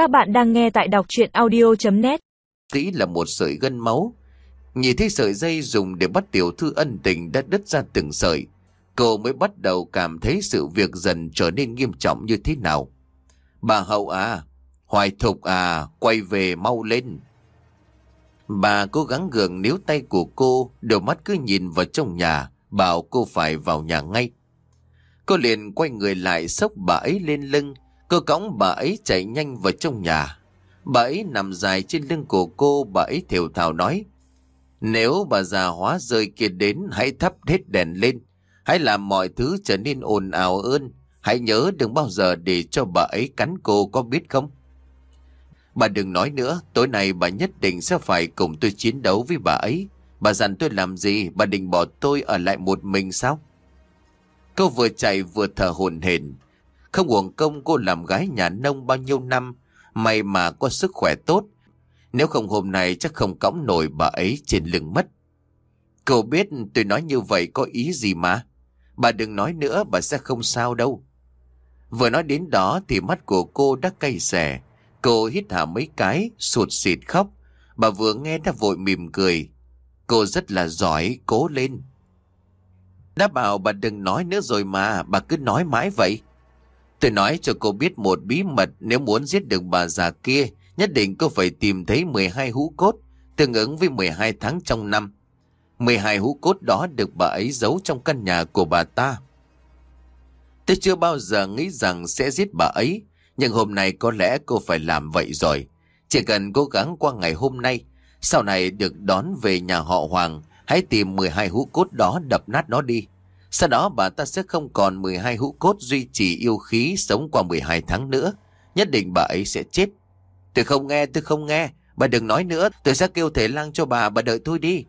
Các bạn đang nghe tại đọc chuyện audio.net Kỹ là một sợi gân máu. Nhìn thấy sợi dây dùng để bắt tiểu thư ân tình đã đứt ra từng sợi. Cô mới bắt đầu cảm thấy sự việc dần trở nên nghiêm trọng như thế nào. Bà Hậu à, Hoài Thục à, quay về mau lên. Bà cố gắng gượng níu tay của cô, đôi mắt cứ nhìn vào trong nhà, bảo cô phải vào nhà ngay. Cô liền quay người lại sốc bà ấy lên lưng, cô cõng bà ấy chạy nhanh vào trong nhà. Bà ấy nằm dài trên lưng của cô, bà ấy thều thào nói. Nếu bà già hóa rơi kia đến, hãy thắp hết đèn lên. Hãy làm mọi thứ trở nên ồn ào hơn. Hãy nhớ đừng bao giờ để cho bà ấy cắn cô có biết không? Bà đừng nói nữa, tối nay bà nhất định sẽ phải cùng tôi chiến đấu với bà ấy. Bà dặn tôi làm gì, bà định bỏ tôi ở lại một mình sao? Cô vừa chạy vừa thở hồn hển. Không uổng công cô làm gái nhà nông bao nhiêu năm, may mà có sức khỏe tốt. Nếu không hôm nay chắc không cõng nổi bà ấy trên lưng mất. Cô biết tôi nói như vậy có ý gì mà. Bà đừng nói nữa, bà sẽ không sao đâu. Vừa nói đến đó thì mắt của cô đã cay xẻ. Cô hít hà mấy cái, sụt xịt khóc. Bà vừa nghe đã vội mỉm cười. Cô rất là giỏi, cố lên. Đã bảo bà đừng nói nữa rồi mà, bà cứ nói mãi vậy. Tôi nói cho cô biết một bí mật nếu muốn giết được bà già kia, nhất định cô phải tìm thấy 12 hũ cốt, tương ứng với 12 tháng trong năm. 12 hũ cốt đó được bà ấy giấu trong căn nhà của bà ta. Tôi chưa bao giờ nghĩ rằng sẽ giết bà ấy, nhưng hôm nay có lẽ cô phải làm vậy rồi. Chỉ cần cố gắng qua ngày hôm nay, sau này được đón về nhà họ Hoàng, hãy tìm 12 hũ cốt đó đập nát nó đi. Sau đó bà ta sẽ không còn 12 hũ cốt duy trì yêu khí sống qua 12 tháng nữa. Nhất định bà ấy sẽ chết. Tôi không nghe, tôi không nghe. Bà đừng nói nữa, tôi sẽ kêu thể lang cho bà, bà đợi tôi đi.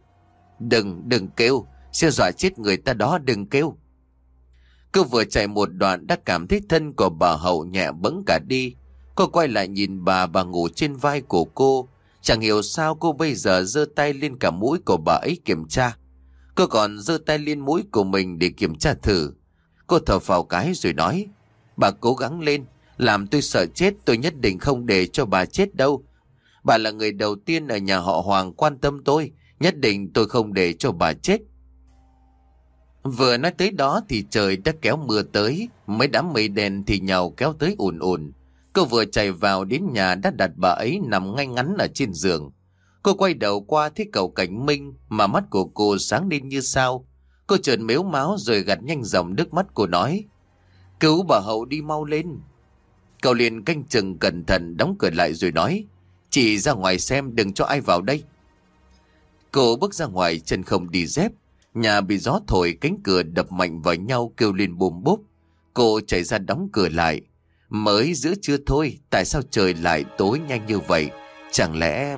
Đừng, đừng kêu, sẽ dọa chết người ta đó, đừng kêu. cứ vừa chạy một đoạn đã cảm thấy thân của bà Hậu nhẹ bẫng cả đi. Cô quay lại nhìn bà, bà ngủ trên vai của cô. Chẳng hiểu sao cô bây giờ giơ tay lên cả mũi của bà ấy kiểm tra. Cô còn giơ tay lên mũi của mình để kiểm tra thử. Cô thở phào cái rồi nói. Bà cố gắng lên, làm tôi sợ chết tôi nhất định không để cho bà chết đâu. Bà là người đầu tiên ở nhà họ Hoàng quan tâm tôi, nhất định tôi không để cho bà chết. Vừa nói tới đó thì trời đã kéo mưa tới, mấy đám mây đèn thì nhào kéo tới ùn ùn. Cô vừa chạy vào đến nhà đã đặt bà ấy nằm ngay ngắn ở trên giường. Cô quay đầu qua thấy cậu cảnh minh mà mắt của cô sáng lên như sao. Cô trợn mếu máu rồi gạt nhanh dòng nước mắt cô nói. Cứu bà Hậu đi mau lên. Cậu liền canh chừng cẩn thận đóng cửa lại rồi nói. chị ra ngoài xem đừng cho ai vào đây. Cô bước ra ngoài chân không đi dép. Nhà bị gió thổi cánh cửa đập mạnh vào nhau kêu lên bùm bốp. Cô chạy ra đóng cửa lại. Mới giữa trưa thôi, tại sao trời lại tối nhanh như vậy? Chẳng lẽ...